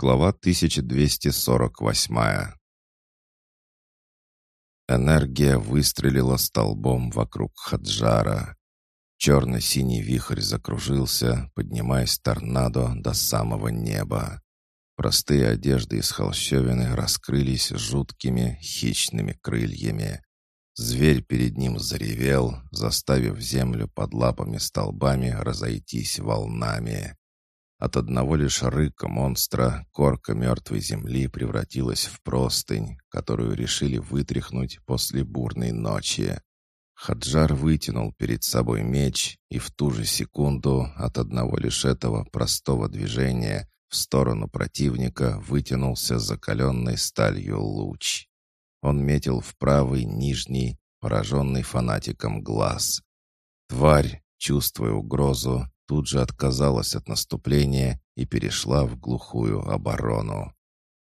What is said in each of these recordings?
Глава 1248 Энергия выстрелила столбом вокруг Хаджара. Черно-синий вихрь закружился, поднимаясь торнадо до самого неба. Простые одежды из холщовины раскрылись жуткими хищными крыльями. Зверь перед ним заревел, заставив землю под лапами столбами разойтись волнами. От одного лишь рыка монстра корка мертвой земли превратилась в простынь, которую решили вытряхнуть после бурной ночи. Хаджар вытянул перед собой меч, и в ту же секунду от одного лишь этого простого движения в сторону противника вытянулся закаленной сталью луч. Он метил в правый нижний, пораженный фанатиком глаз. Тварь, чувствуя угрозу, тут же отказалась от наступления и перешла в глухую оборону.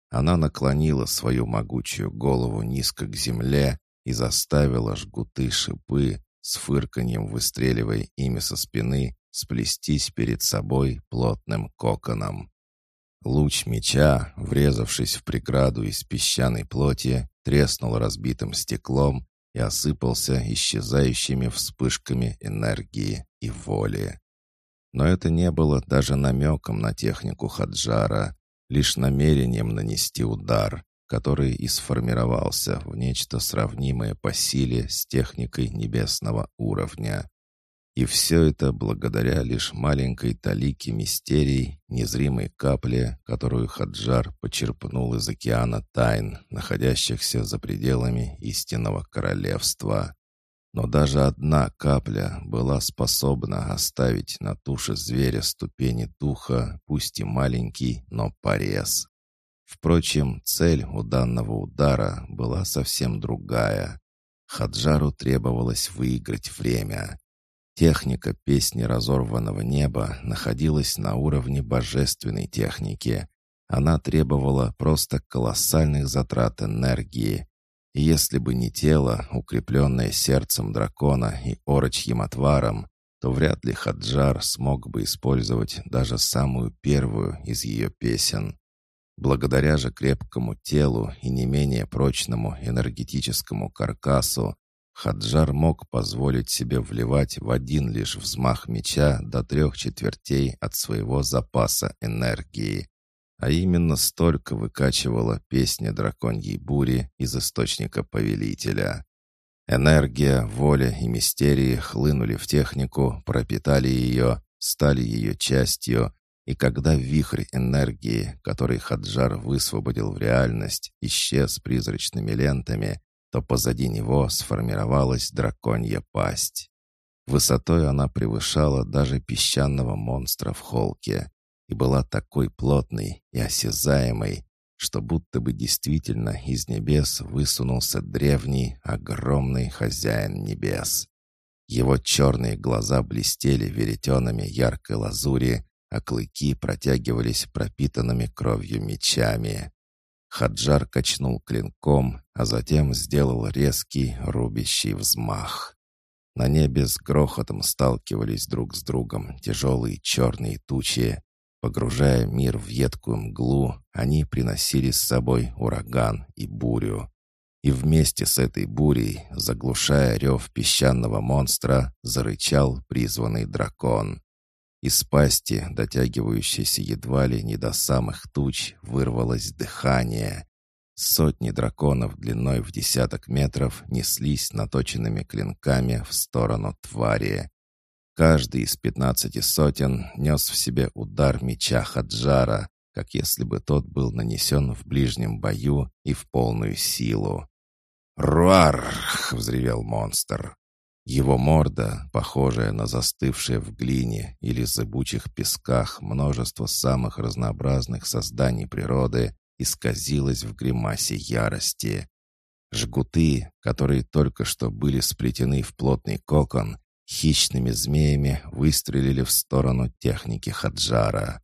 Она наклонила свою могучую голову низко к земле и заставила жгуты шипы, с фырканьем выстреливая ими со спины, сплестись перед собой плотным коконом. Луч меча, врезавшись в преграду из песчаной плоти, треснул разбитым стеклом и осыпался исчезающими вспышками энергии и воли. Но это не было даже намеком на технику Хаджара, лишь намерением нанести удар, который и сформировался в нечто сравнимое по силе с техникой небесного уровня. И все это благодаря лишь маленькой талике мистерий, незримой капле, которую Хаджар почерпнул из океана тайн, находящихся за пределами истинного королевства. Но даже одна капля была способна оставить на туше зверя ступени духа, пусть и маленький, но порез. Впрочем, цель у данного удара была совсем другая. Хаджару требовалось выиграть время. Техника песни разорванного неба находилась на уровне божественной техники. Она требовала просто колоссальных затрат энергии. Если бы не тело, укрепленное сердцем дракона и орочьим отваром, то вряд ли Хаджар смог бы использовать даже самую первую из ее песен. Благодаря же крепкому телу и не менее прочному энергетическому каркасу, Хаджар мог позволить себе вливать в один лишь взмах меча до трех четвертей от своего запаса энергии. А именно столько выкачивала песня драконьей бури из источника повелителя. Энергия, воля и мистерии хлынули в технику, пропитали ее, стали ее частью, и когда вихрь энергии, который Хаджар высвободил в реальность, исчез призрачными лентами, то позади него сформировалась драконья пасть. Высотой она превышала даже песчаного монстра в холке и была такой плотной и осязаемой, что будто бы действительно из небес высунулся древний, огромный хозяин небес. Его черные глаза блестели веретенами яркой лазури, а клыки протягивались пропитанными кровью мечами. Хаджар качнул клинком, а затем сделал резкий рубящий взмах. На небе с грохотом сталкивались друг с другом тяжелые черные тучи. Погружая мир в едкую мглу, они приносили с собой ураган и бурю. И вместе с этой бурей, заглушая рев песчаного монстра, зарычал призванный дракон. Из пасти, дотягивающейся едва ли не до самых туч, вырвалось дыхание. Сотни драконов длиной в десяток метров неслись наточенными клинками в сторону твари. Каждый из пятнадцати сотен нес в себе удар меча Хаджара, как если бы тот был нанесен в ближнем бою и в полную силу. «Руарх!» — взревел монстр. Его морда, похожая на застывшее в глине или зыбучих песках множество самых разнообразных созданий природы, исказилась в гримасе ярости. Жгуты, которые только что были сплетены в плотный кокон, хищными змеями выстрелили в сторону техники Хаджара.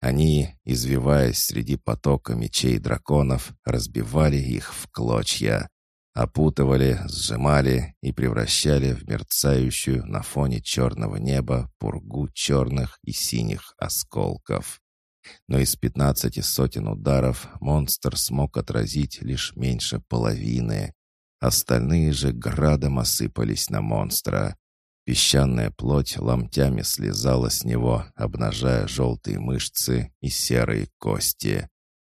Они, извиваясь среди потока мечей драконов, разбивали их в клочья опутывали, сжимали и превращали в мерцающую на фоне черного неба пургу черных и синих осколков. но из пятнадцати сотен ударов монстр смог отразить лишь меньше половины. Остальные же градом осыпались на монстра. Песчаная плоть ломтями слезала с него, обнажая желтые мышцы и серые кости.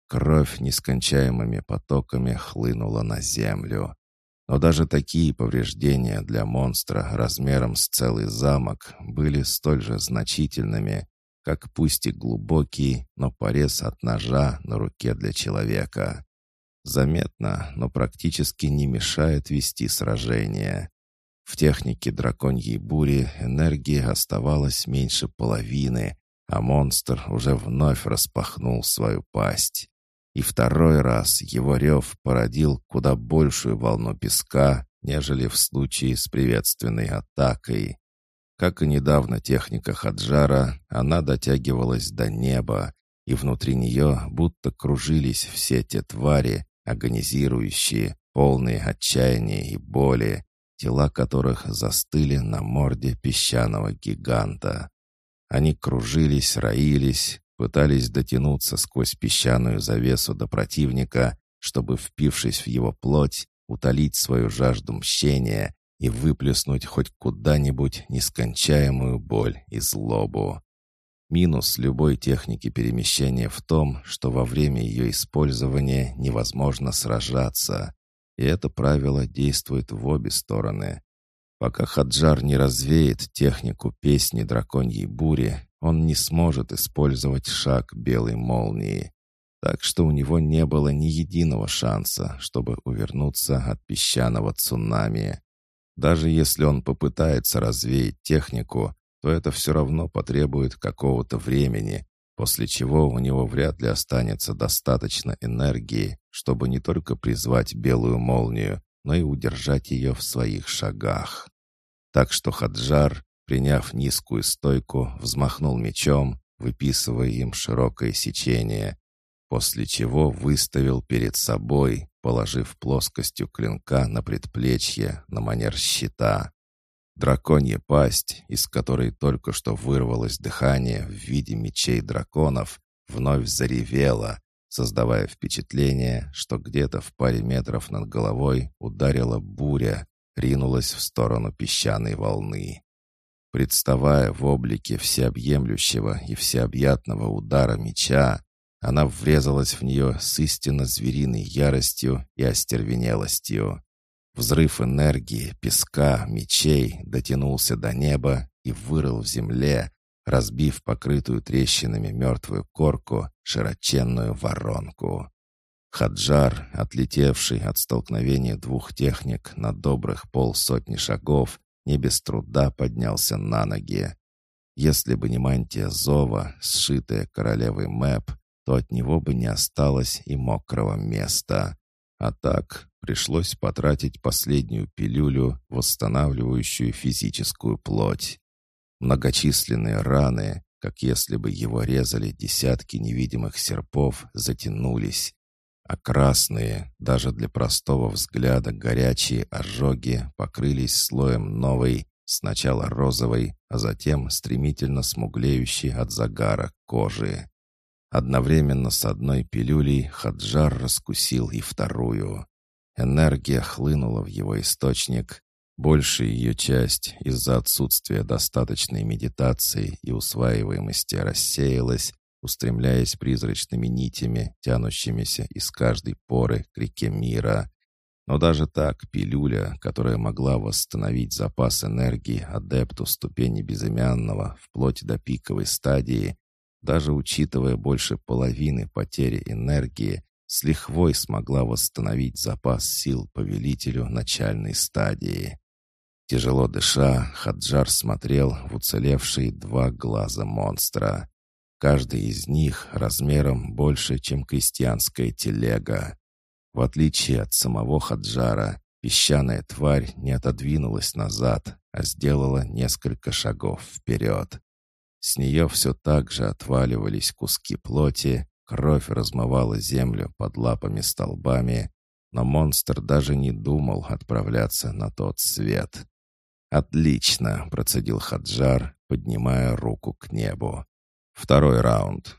Кровь нескончаемыми потоками хлынула на землю. Но даже такие повреждения для монстра размером с целый замок были столь же значительными, как пусть и глубокий, но порез от ножа на руке для человека. Заметно, но практически не мешает вести сражение. В технике драконьей бури энергии оставалось меньше половины, а монстр уже вновь распахнул свою пасть. И второй раз его рев породил куда большую волну песка, нежели в случае с приветственной атакой. Как и недавно техника Хаджара, она дотягивалась до неба, и внутри нее будто кружились все те твари, агонизирующие, полные отчаяния и боли, тела которых застыли на морде песчаного гиганта. Они кружились, роились, пытались дотянуться сквозь песчаную завесу до противника, чтобы, впившись в его плоть, утолить свою жажду мщения и выплеснуть хоть куда-нибудь нескончаемую боль и злобу. Минус любой техники перемещения в том, что во время ее использования невозможно сражаться. И это правило действует в обе стороны. Пока Хаджар не развеет технику песни драконьей бури, он не сможет использовать шаг белой молнии. Так что у него не было ни единого шанса, чтобы увернуться от песчаного цунами. Даже если он попытается развеять технику, то это все равно потребует какого-то времени, после чего у него вряд ли останется достаточно энергии, чтобы не только призвать белую молнию, но и удержать ее в своих шагах. Так что Хаджар, приняв низкую стойку, взмахнул мечом, выписывая им широкое сечение, после чего выставил перед собой, положив плоскостью клинка на предплечье на манер щита. Драконья пасть, из которой только что вырвалось дыхание в виде мечей драконов, вновь заревела, создавая впечатление, что где-то в паре метров над головой ударила буря, ринулась в сторону песчаной волны. Представая в облике всеобъемлющего и всеобъятного удара меча, она врезалась в нее с истинно звериной яростью и остервенелостью. Взрыв энергии, песка, мечей дотянулся до неба и вырыл в земле, разбив покрытую трещинами мертвую корку, широченную воронку. Хаджар, отлетевший от столкновения двух техник на добрых полсотни шагов, не без труда поднялся на ноги. Если бы не мантия зова, сшитая королевой Мэп, то от него бы не осталось и мокрого места. А так пришлось потратить последнюю пилюлю, восстанавливающую физическую плоть. Многочисленные раны, как если бы его резали десятки невидимых серпов, затянулись, а красные, даже для простого взгляда горячие ожоги покрылись слоем новой, сначала розовой, а затем стремительно смуглеющей от загара кожи. Одновременно с одной пилюлей Хаджар раскусил и вторую. Энергия хлынула в его источник, Большая ее часть из-за отсутствия достаточной медитации и усваиваемости рассеялась, устремляясь призрачными нитями, тянущимися из каждой поры к реке мира. Но даже так пилюля, которая могла восстановить запас энергии адепту ступени безымянного вплоть до пиковой стадии, даже учитывая больше половины потери энергии, с лихвой смогла восстановить запас сил повелителю начальной стадии. Тяжело дыша, Хаджар смотрел в уцелевшие два глаза монстра. Каждый из них размером больше, чем крестьянская телега. В отличие от самого Хаджара, песчаная тварь не отодвинулась назад, а сделала несколько шагов вперед. С нее все так же отваливались куски плоти, кровь размывала землю под лапами столбами, но монстр даже не думал отправляться на тот свет. «Отлично!» — процедил Хаджар, поднимая руку к небу. «Второй раунд.